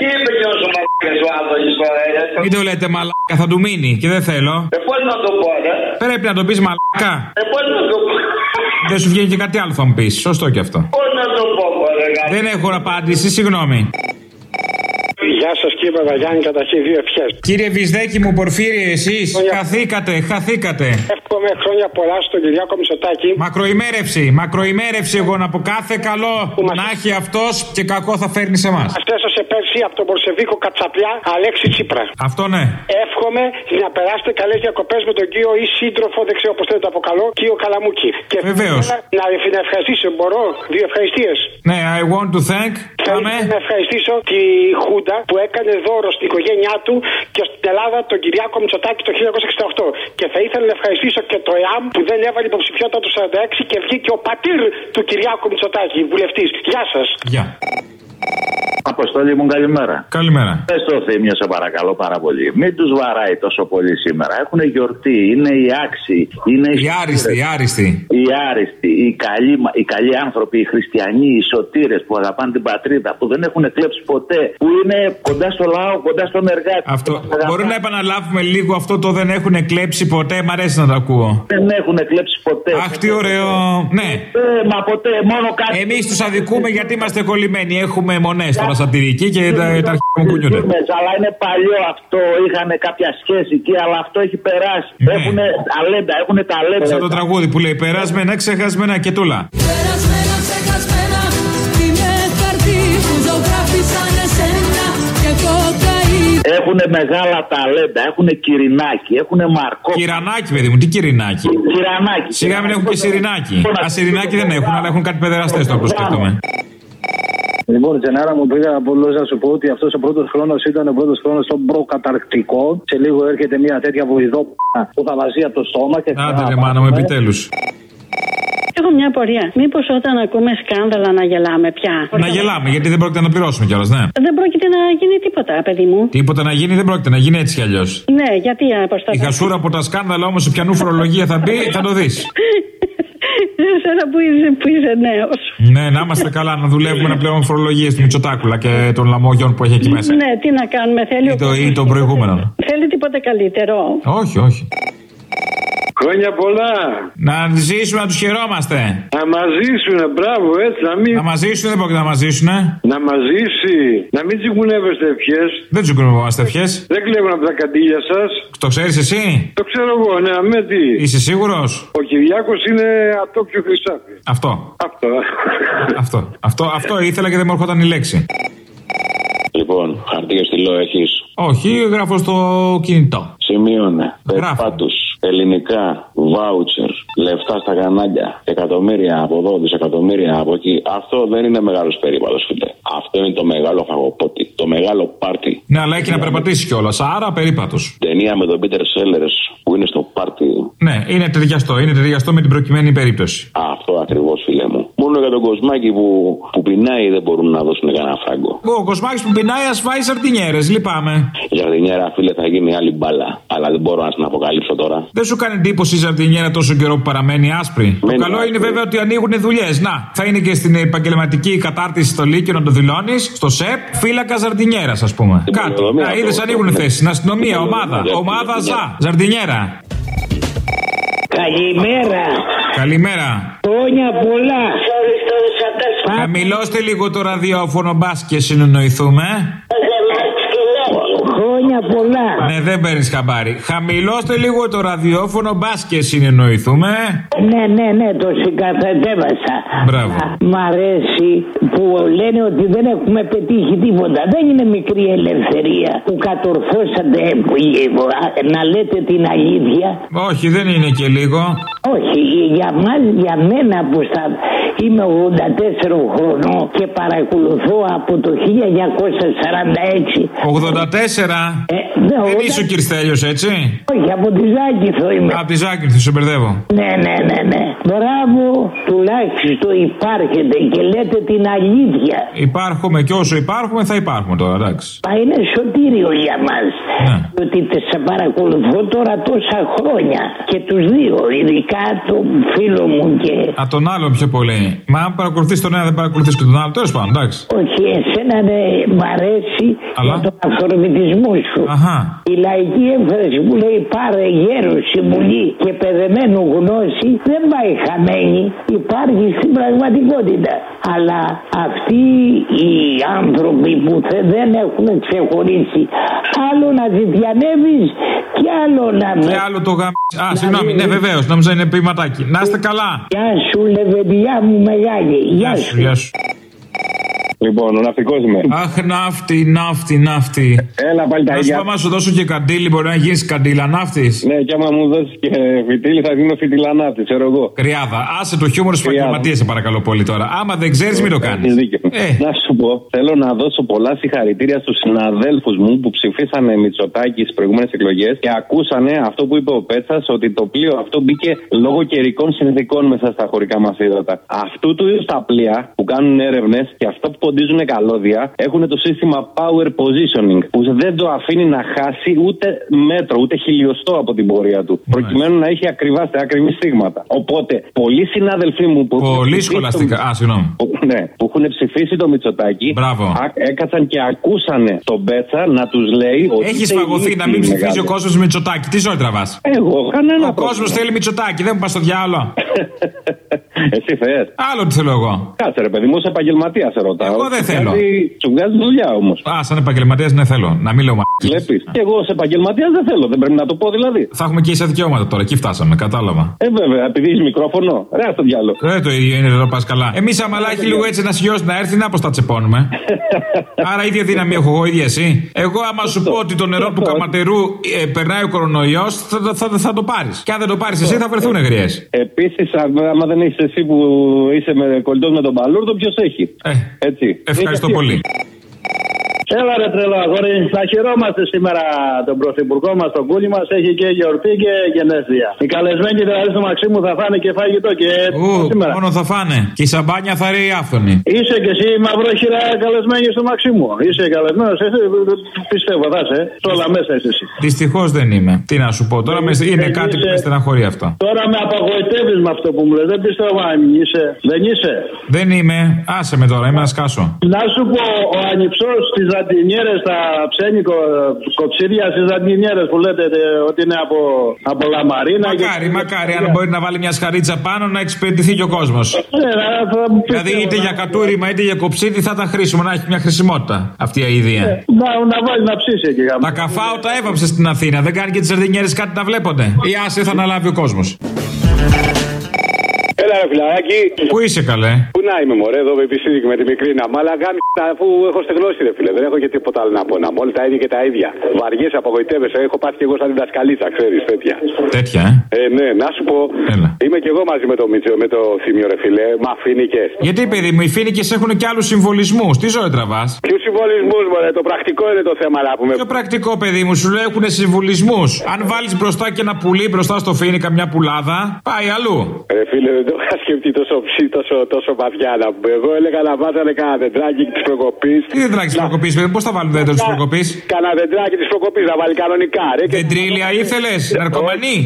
Τι είπε και όσο μαλάκα ο Άδωνης τώρα, ε. Μην το λέτε μαλάκα, θα του μείνει και δεν θέλω. Ε, πώς να το πω, ρε. Πρέπει να το πεις μαλάκα. Ε, πώς να το πω; Δεν σου βγαίνει και κάτι άλλο θα μου πεις. Σωστό και αυτό. Πώς να το πω, ρε. γάμο. Δεν έχω απάντηση, συγγνώμη. Γεια σας κύριε Παπαγιάννη, καταρχήν δύο ευχές. Κύριε Βυσδέκη μου, Πορφύριε, εσείς χαθήκατε, χαθήκατε. Εύχομαι χρόνια πολλά στον Κυριάκο Μητσοτάκη. Μακροημέρευση, μακροημέρευση εγώ να πω κάθε καλό να έχει αυτός και κακό θα φέρνει σε εμά. Αυτέσωσε πέρσι από τον Μπορσεβίκο Κατσαπλιά Αλέξη Τσίπρα. Αυτό ναι. Εύχομαι να περάσετε καλές διακοπές με τον κύριο ή σύντροφο, δεν ξέρω πώς θέλετε το αποκαλώ, κύριο Καλαμούκη. Και Βεβαίως. θέλω Να, να ευχαριστήσω, μπορώ, δύο ευχαριστίες. Ναι, I want to thank. Θέλω Πάμε. να ευχαριστήσω τη Χούντα που έκανε δώρο στην οικογένειά του και στην Ελλάδα τον Κυριάκο Μητσοτάκη το 1968. Και θα ήθελα να ευχαριστήσω και το ΕΑΜ που δεν έβαλε υποψηφιότητα του 46 και βγήκε ο πατήρ του Κυριάκου Μητσοτάκη, βουλευτής. Γεια σας. Γεια. Αποστολή μου, καλημέρα. Καλημέρα. Πες το θύμιο, σε παρακαλώ πάρα πολύ. Μην τους βαράει τόσο πολύ σήμερα. Έχουν γιορτή, είναι οι άξιοι, είναι οι, Η άριστη, η άριστη. οι άριστοι, οι καλοί, μα- οι καλοί άνθρωποι, οι χριστιανοί, οι σωτήρες που αγαπάνε την πατρίδα, που δεν έχουν κλέψει ποτέ, που είναι κοντά στο λαό, κοντά στον εργάτη. Αυτό. Που αγαπάνε. Μπορεί να επαναλάβουμε λίγο αυτό το δεν έχουν κλέψει ποτέ. Μ' αρέσει να το ακούω. Δεν έχουν κλέψει ποτέ. Αχ, τι ωραίο. Ναι. Ε, μα ποτέ, μόνο κάτι. Εμείς τους αδικούμε γιατί είμαστε κολλημένοι. Έχουμε μονές τώρα σατυρική και τα, τα αρχικά μου κουνιούνται. Φήμες, αλλά είναι παλιό αυτό. Είχαν κάποια σχέση εκεί, αλλά αυτό έχει περάσει. Ναι. Έχουν ταλέντα, έχουν ταλέντα. Σαν το τραγούδι που λέει Περάσμενα, ξεχασμένα και τούλα. Περασμένα, ξεχασμένα Είναι χαρτί που ζωγράφισαν εσένα Και κοκαίνη Έχουν μεγάλα ταλέντα. Έχουν κυρινάκι, έχουν μαρκό. Κυρανάκι, παιδί μου, τι κυρινάκι; Κυρανάκι. Σιγά μην έχουν και σιρινάκι. Α, σιρινάκι δεν έχουν, αλλά έχουν κάτι παιδεραστές τώρα που σκέφτομαι. Λοιπόν, Τζενάρα μου πήγα από να σου πω ότι αυτός ο πρώτος χρόνος ήταν ο πρώτος χρόνος στον προκαταρκτικό. Σε λίγο έρχεται μια τέτοια βοηδό που θα βαζεί από το στόμα και Άντε ρε μάνα μου, επιτέλους. Έχω μια απορία. Μήπως όταν ακούμε σκάνδαλα να γελάμε πια; Να γελάμε, γιατί δεν πρόκειται να πληρώσουμε κιόλας, ναι. Δεν πρόκειται να γίνει τίποτα, παιδί μου. Τίποτα να γίνει δεν πρόκειται να γίνει έτσι κι αλλιώς. Ναι, γιατί αποστολή. Η χασούρα από τα σκάνδαλα όμως σε πιανού φορολογία θα μπει, θα το δεις. Εσένα που είσαι, που είσαι νέος. Ναι, να είμαστε καλά, να δουλεύουμε να πλέον φορολογίες του Μητσοτάκουλα και των λαμόγιων που έχει εκεί μέσα. Ναι, τι να κάνουμε, θέλει. Ή ο το- κόσμος ή των τίποτα. προηγούμενων. Θέλει τίποτα καλύτερο. Όχι, όχι. Χρόνια πολλά. Να ζήσουμε να τους χαιρόμαστε. Να μας ζήσουν, μπράβο, έτσι, να μην. Να μας ζήσουν δεν πρόκειται να μας ζήσουν. Να μας ζήσει. Να μην τσιγκουνεύεστε ευχές. Δεν τσουκρινόμαστε ευχές. Δεν κλέβουν από τα καντήλια σας. Το ξέρεις εσύ; Το ξέρω εγώ, ναι, αμέ τι. Είσαι σίγουρος; Ο Κυριάκος είναι ατόκιο χρυσάφι. Αυτό. Αυτό. Αυτό. Αυτό, αυτό ήθελα και δεν μου έρχονταν η λέξη. Λοιπόν, χαρτί και στυλό έχεις; Όχι, γράφω στο κινητό. Σημείωνε. Γράφω. Περπάτου. Ελληνικά. Βάουτσερ. Λεφτά στα κανάλια. Εκατομμύρια από εδώ, δισεκατομμύρια από εκεί. Αυτό δεν είναι μεγάλος περίπατος, φίλε. Αυτό είναι το μεγάλο φαγοπότη. Το μεγάλο πάρτι. Ναι, αλλά έχει να περπατήσει κιόλας. Άρα περίπατος. Ταινία με τον Πίτερ Σέλερ που είναι στο πάρτι. Ναι, είναι ταιριαστό. Είναι ταιριαστό με την προκειμένη περίπτωση. Αυτό ακριβώς, φίλε μου. Μόνο για τον κοσμάκι που, που πεινάει δεν μπορούν να δώσουν κανένα φράγκο. Ο Κοσμάκης που πεινάει ας φάει σαρτινιέρες. Λυπάμαι. Η ζαρδινιέρα, φίλε, θα γίνει άλλη μπάλα. Αλλά δεν μπορώ να την αποκαλύψω τώρα. Δεν σου κάνει εντύπωση η ζαρτινιέρα τόσο καιρό που παραμένει άσπρη; Το Μένει καλό είναι άσπρη. βέβαια ότι ανοίγουν δουλειές. Να, θα είναι και στην επαγγελματική κατάρτιση στο Λύκειο να το δηλώνεις. Στο ΣΕΠ, φύλακα ζαρτινιέρα, ας πούμε. Στην Κάτι. πολεοδομία Να αυτό. είδε ανοίγουν Ναι. θέσεις. Στην αστυνομία, Στην ομάδα. πολεοδομία, Ομάδα στην ΖΑ. Ζαρτινιέρα. Καλημέρα. Καλημέρα. Χρόνια πολλά. Χαμηλώστε λίγο το ραδιόφωνο, μπας και συνεννοηθούμε. Χρόνια πολλά. Ναι, δεν παίρνεις χαμπάρι. Χαμηλώστε λίγο το ραδιόφωνο, μπας και συνεννοηθούμε. Ναι, ναι, ναι, το συγκατατέβασα. Μπράβο. Μ' αρέσει που λένε ότι δεν έχουμε πετύχει τίποτα. Δεν είναι μικρή ελευθερία που κατορθώσατε που- να λέτε την αλήθεια. Όχι, δεν είναι και λίγο. Όχι, για μας, για μένα που στα, είμαι 84 χρονών και παρακολουθώ από το 1946. 84. Ε, ναι, Δεν όταν- είσαι ο Κυρστέλιο, έτσι; Όχι, από τη Ζάκηθο είμαι. Από τη Ζάκη, σου μπερδεύω. Ναι, ναι, ναι, ναι. Μπράβο, τουλάχιστον υπάρχετε και λέτε την αλήθεια. Υπάρχουμε και όσο υπάρχουμε θα υπάρχουμε τώρα, εντάξει. Μα είναι σωτήριο για μας. Ναι. Ότι σε παρακολουθώ τώρα τόσα χρόνια και τους δύο, ειδικά τον φίλο μου και Α, τον άλλον πιο πολύ. Μα αν παρακολουθείς τον ένα, δεν παρακολουθείς και τον άλλο. Τέλος πάντων, εντάξει. όχι εσένα ναι, μ' αρέσει Αλλά; για τον αυθορμητισμό σου. Αχα. Η λαϊκή έμφραση που λέει πάρε γέρο συμβουλή και παιδεμένου γνώση δεν πάει χαμένη, υπάρχει στην πραγματικότητα. Αλλά αυτοί οι άνθρωποι που θε- δεν έχουν ξεχωρίσει άλλο να ζητιανεύεις και άλλο να Και άλλο το γαμ. Α, συγγνώμη, ναι, βεβαίως, νόμιζα είναι ποιηματάκι. Να είστε καλά. Γεια σου λεβεντιά μου μεγάλη. Γεια σου. Γεια σου. Λοιπόν, ο ναυτικός είμαι. Αχ, ναύτη, ναύτη, ναύτη. Έλα πάλι τα Να σου ίδια. πω, άμα σου δώσω και καντήλι, μπορεί να γίνεις καντήλα ναύτης. Ναι, και άμα μου δώσεις και φιτίλι, θα γίνω φιτιλανάτη, ξέρω εγώ. Κρυάδα. Άσε το χιούμορ στου Κρυάδα. επαγγελματίε, σε παρακαλώ πολύ τώρα. Άμα δεν ξέρεις, μην το κάνεις. Έχεις δίκιο. Ε. Να σου πω, θέλω να δώσω πολλά συγχαρητήρια στους συναδέλφους μου που ψηφίσανε Μητσοτάκη στις προηγούμενες εκλογές και ακούσανε αυτό που είπε ο Πέτσας ότι το πλοίο αυτό μπήκε λόγω καιρικών συνθηκών μέσα στα χωρικά μας ύδατα. Αυτού του είδους τα πλοία που κάνουν έρευνες και αυτά που ποντίζουν καλώδια έχουν το σύστημα power positioning που δεν το αφήνει να χάσει ούτε μέτρο, ούτε χιλιοστό από την πορεία του. Προκειμένου να έχει ακριβά ακριβή στίγματα. Οπότε, πολλοί συνάδελφοί μου που. έχουν Πολύ ψηφίσει σχολαστικά. το- Α, συγγνώμη. που, ναι, που έχουν ψηφίσει το Μητσοτάκι. Μπράβο. α- έκατσαν και ακούσανε τον Μπέτσα να τους λέει ότι. Έχει είστε φαγωθεί ηλίθιοι να μην ψηφίζει μεγάλοι. ο κόσμος Μητσοτάκη. Τι ζωή τραβάς; Εγώ, κανένα Ο κόσμος θέλει Μητσοτάκη, δεν μου πας στο διάλογο. Εσύ θες. Άλλο τι θέλω εγώ. Κάτσε ρε παιδί μου, ως επαγγελματίας σε ρωτάω. Εγώ δεν Σου θέλω. βγάζει- Σου βγάζει δουλειά όμως. Α, σαν επαγγελματίας ναι θέλω. Να μην λέω μα. Βλέπεις. Και εγώ ως επαγγελματίας δεν θέλω. Δεν πρέπει να το πω δηλαδή. Θα έχουμε και ίσα δικαιώματα τώρα. Εκεί φτάσαμε, κατάλαβα. Ε, βέβαια, επειδή έχει μικρόφωνο. Ρε, στο διάλογο. Δεν το ίδιο είναι εδώ πας καλά. Εμείς αμαλάκι λίγο έτσι να σιώσει να έρθει, να πώ τα τσεπώνουμε. Άρα ίδια δύναμη έχω εγώ, ίδια εσύ. Εγώ, άμα σου πω ότι το νερό του καματερού ε, περνάει ο κορονοϊός, θα, θα, θα, θα το πάρεις. Και αν δεν το πάρεις εσύ, θα βρεθούν γριέ. Επίσης, άμα δεν έχει εσύ που είσαι με κολλητός με τον Παλούρδο, ποιος έχει; Ε, Έτσι. Ευχαριστώ Έχει πολύ. Έλα ρε τρελό αγόρι, να χαιρόμαστε σήμερα τον πρωθυπουργό μας, τον κούλι μας, έχει και γιορτή και γενέθλια. Οι καλεσμένοι δηλαδή στο Μαξίμου θα φάνε και φαγητό και Ου, σήμερα. μόνο θα φάνε. Και η σαμπάνια θα ρέει άφθονη. Είσαι και εσύ μαυρόχειρα καλεσμένη στο Μαξίμου. Είσαι καλεσμένος, εσύ πιστεύω θα είσαι. Σε όλα μέσα είσαι εσύ. Δυστυχώς δεν είμαι. Τι να σου πω τώρα, με- είναι Ε, κάτι που είσαι- με στεναχωρεί αυτό. Τώρα με απαγοητεύει με αυτό που μου λες. Δεν πιστεύω αν είσαι. Δεν είσαι. Δεν είμαι. Άσε με τώρα, είμαι να σκάσω. Να σου πω, ο ανυψός στι ζαντινιέρε, τα ψένικο κοψίδια στις ζαντινιέρε που λέτε ε, ότι είναι από, από λαμαρίνα. Μακάρι, μακάρι, αν μπορεί να βάλει μια σχαρίτσα πάνω να εξυπηρετηθεί και ο κόσμος. Ναι, να- θα Δηλαδή είτε για κατούριμα είτε για κοψίδι θα ήταν χρήσιμο να έχει μια χρησιμότητα αυτή η αηδία. Να, να βάλει να ψήσει εκεί. γάμο. Τα καφάω τα έβαψε στην Αθήνα. Δεν κάνει και τις σαρδινιέρε κάτι να βλέπονται. Ή άσε θα αναλάβει ο κόσμος. Έλα ρε φιλαράκι. Πού είσαι καλέ; Πού να είμαι μωρέ εδώ με επιστήμη με τη μικρή να μ' αλλά κάνει αφού έχω στεγνώσει ρε φίλε. Δεν έχω και τίποτα άλλο να πω να μου. Όλοι τα ίδια και τα ίδια. Βαριέσαι, απογοητεύεσαι. Έχω πάθει και εγώ σαν διδασκαλίτσα, ξέρεις τέτοια. Τέτοια, ε; Ε, ναι, να σου πω. Έλα. Είμαι και εγώ μαζί με το Μίτσο, με το Θήμιο ρε φίλε. Μα φίνικε. Γιατί παιδί μου, οι φίνικε έχουν και άλλους συμβολισμούς. Τι ζωή τραβάς; Ποιους συμβολισμούς, μωρέ, το πρακτικό είναι το θέμα να πούμε. Πιο πρακτικό, παιδί μου, σου λέω έχουν συμβολισμούς. Αν βάλεις μπροστά και ένα πουλί μπροστά στο φίνικα, μια πουλάδα, πάει αλλού. Ρε φίλε, δεν το είχα σκεφτεί τόσο ψή, τόσο, τόσο βαθιά να πούμε. Εγώ έλεγα να βάζανε κανένα δεντράκι της προκοπής. Τι δεν τράξει τη προκοπής, παιδί, πώς θα βάλουν δέντρο της προκοπής; Κανένα δεντράκι της προκοπής να βάλει κανονικά, ρε. και- Δεντρίλια ήθελες, ναρκωμανή;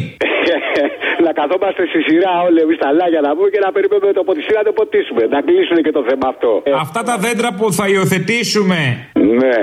να καθόμαστε στη σειρά όλοι εμείς τα λάγια να πούμε και να περιμένουμε το ποτισί να το ποτίσουμε. Να κλείσουν και το θέμα αυτό. Ε, Αυτά τα δέντρα που θα υιοθετήσουμε. Ναι.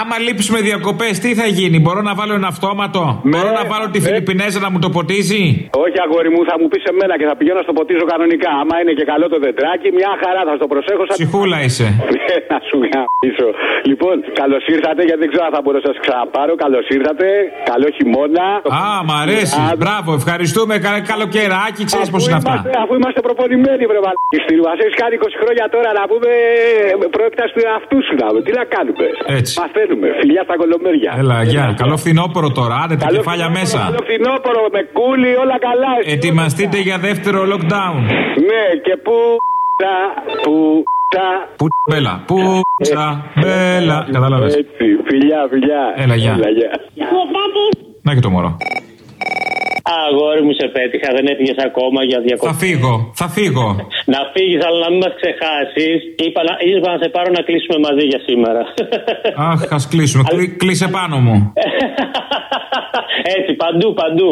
Άμα λείψουμε διακοπές, τι θα γίνει, μπορώ να βάλω ένα αυτόματο; Μπορώ να βάλω τη Φιλιππινέζα να μου το ποτίζει; Όχι, αγόρι μου, θα μου πεις εμένα και θα πηγαίνω στο ποτίζω κανονικά. Άμα είναι και καλό το δεντράκι, μια χαρά θα στο προσέχω. Σαν... Ψυχούλα είσαι. Ναι, να σου γαμίσω. Λοιπόν, καλώς ήρθατε, γιατί δεν ξέρω αν θα μπορώ να σας ξαναπάρω. Καλώς ήρθατε. Καλό χειμώνα. Α, μ' αρέσει. Μπράβο, ευχαριστούμε. Κα- Καλοκαιράκι, ξέρεις πώς είναι αυτά. Είμαστε, αφού είμαστε προπονημένοι, βρε μαλάκι. Μα έχεις κάνει 20 χρόνια τώρα να πούμε πρόκειται του εαυτούς σου να πούμε. Τι να κάνουμε; Έτσι. Μαθαίνουμε. Φιλιά στα κολομέρια. Έλα, γεια. Καλό φθινόπωρο τώρα. Άντε τα Καλό κεφάλια φθινόπωρο, μέσα. Καλό φθινόπωρο με κούλι, όλα καλά. Ετοιμαστείτε για δεύτερο lockdown. Ναι, και πού. Τα, που. Τα. Πού μπέλα. Πού μπέλα. Κατάλαβες. Έτσι, φιλιά, φιλιά. Έλα, γεια. Έλα, γεια. Να και το μωρό. Αγόρι μου σε πέτυχα, δεν έφυγε ακόμα για διακοπέ. Θα φύγω, θα φύγω. Να φύγεις, αλλά να μην μας ξεχάσεις. Είπα, να- είπα να σε πάρω να κλείσουμε μαζί για σήμερα. Αχ, ας κλείσουμε. Κλεί- Κλείσε πάνω μου. Έτσι, παντού, παντού.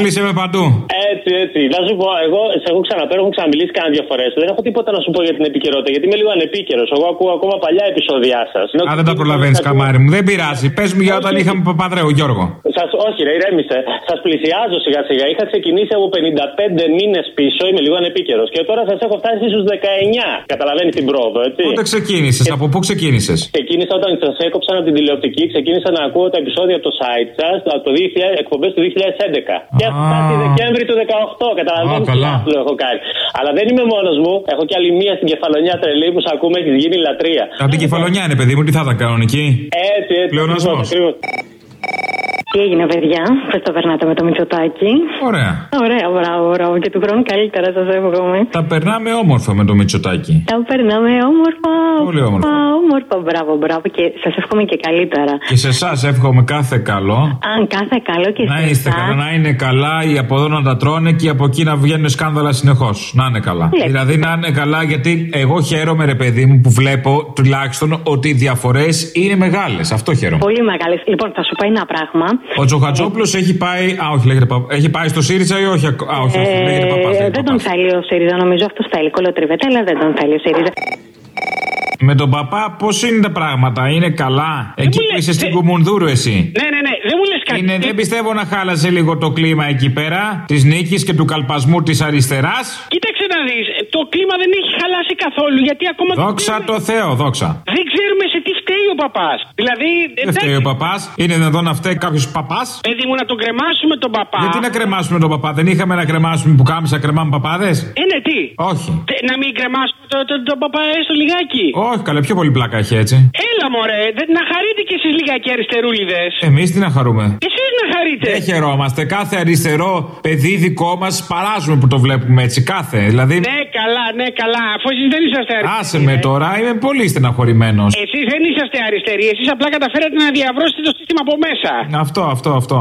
Κλείσε με παντού. Έτσι, έτσι. Να σου πω, εγώ σε έχω ξαναπέρω, έχω ξαναμιλήσει κάνα δύο φορές. Δεν έχω τίποτα να σου πω για την επικαιρότητα, γιατί είμαι λίγο ανεπίκαιρος. Εγώ ακούω ακόμα παλιά επεισόδια σας. Α, δεν τα προλαβαίνεις, καμάρι μου. Δεν πειράζει. Πες μου για όταν είχαμε Παπαδρέο, Γιώργο. Σας, όχι, ρε, ηρέμησε. Σας πλησιάζω σιγά σιγά. Είχα ξεκινήσει από 55 μήνες πίσω, είμαι λίγο ανεπίκαιρος. Και τώρα σας έχω φτάσει στους 19. Καταλαβαίνεις την πρόοδο, έτσι. Πότε ξεκίνησες, από πού ξεκίνησες; Ξεκίνησα όταν σας έκοψαν από την τηλεοπτική, ξεκίνησα να ακούω τα επεισόδια από το site σας, από το 2000, εκπομπές του 2011. Και έχω φτάσει Δεκέμβρη του 18, καταλαβαίνετε. Α, καλά. τι έχω κάνει. Αλλά δεν είμαι μόνος μου, έχω κι άλλη μία στην κεφαλονιά τρελή που σα ακούμε, έχει γίνει λατρεία. Από την κεφαλονιά είναι, παιδί μου, τι θα ήταν κανονική. Έτσι, έτσι. Πλεονασμός. Ακριβώς, ακριβώς. Τι έγινε, παιδιά, πώς το περνάτε με το Μητσοτάκι. Ωραία. Ωραία, μπράβο, μπράβο. Και του χρόνου καλύτερα, σας εύχομαι. Τα περνάμε όμορφα με το Μητσοτάκι. Τα περνάμε όμορφα. Πολύ όμορφα. Όμορφα, μπράβο, μπράβο. Και σας εύχομαι και καλύτερα. Και σε εσάς εύχομαι κάθε καλό. Αν κάθε καλό και Να σε είστε εσάς. καλά, να είναι καλά, οι από εδώ να τα τρώνε και από εκεί να βγαίνουν σκάνδαλα συνεχώς. Να είναι καλά. Ναι. Δηλαδή να είναι καλά, γιατί εγώ χαίρομαι, ρε παιδί μου, που βλέπω τουλάχιστον ότι οι διαφορές είναι μεγάλες. Αυτό χαίρομαι. Πολύ μεγάλες. Λοιπόν, θα σου πω ένα πράγμα. Ο Τζοχατζόπουλο έχει πάει. Α, όχι, λέγεται παπά. Έχει πάει στο ΣΥΡΙΖΑ ή όχι. ακ- Α, όχι, όχι, λέγεται παπά. Ε, δεν τον θέλει ο ΣΥΡΙΖΑ, νομίζω αυτός θέλει. Κολοτριβέτα, αλλά δεν τον θέλει ο ΣΥΡΙΖΑ. Με τον παπά, πώς είναι τα πράγματα, είναι καλά; Εκεί που είσαι στην Κουμουνδούρου, εσύ. Ναι, ναι, ναι, δεν μου λες κάτι. Είναι, δεν πιστεύω να χάλασε λίγο το κλίμα εκεί πέρα της νίκης και του καλπασμού της αριστεράς. Κοίταξε να δεις. Το κλίμα δεν έχει χαλάσει καθόλου γιατί ακόμα. Δόξα τω Θεώ, δόξα. Δεν ξέρουμε σε τι φταίει ο παπάς. Δηλαδή. Δεν φταίει ο παπάς. Είναι εδώ να φταίει κάποιος παπάς; Παιδί μου, να τον κρεμάσουμε τον παπά. Γιατί να κρεμάσουμε τον παπά, δεν είχαμε να κρεμάσουμε που κάμισα κρεμάμε παπάδες; Ε, ναι, τι; Όχι. Τε- Να μην κρεμάσουμε τον το, το παπά έστω λιγάκι. Όχι, καλέ, πιο πολύ πλάκα έχει έτσι. Έλα, μωρέ, δεν, να χαρείτε κι εσείς λιγάκι αριστερούλιδες. Εμείς τι να χαρούμε; Εσείς να χαρείτε. Δεν χαιρόμαστε. Κάθε αριστερό παιδί δικό μας παράζουμε που το βλέπουμε έτσι. Κάθε. Δηλαδή. Ναι, καλά, ναι, καλά. Αφού εσείς δεν είσαστε αριστεροί. Άσε με τώρα, είμαι πολύ στεναχωρημένος. Εσείς δεν είσαστε αριστεροί. Εσείς απλά καταφέρατε να διαβρώσετε το σύστημα από μέσα. Αυτό, αυτό, αυτό.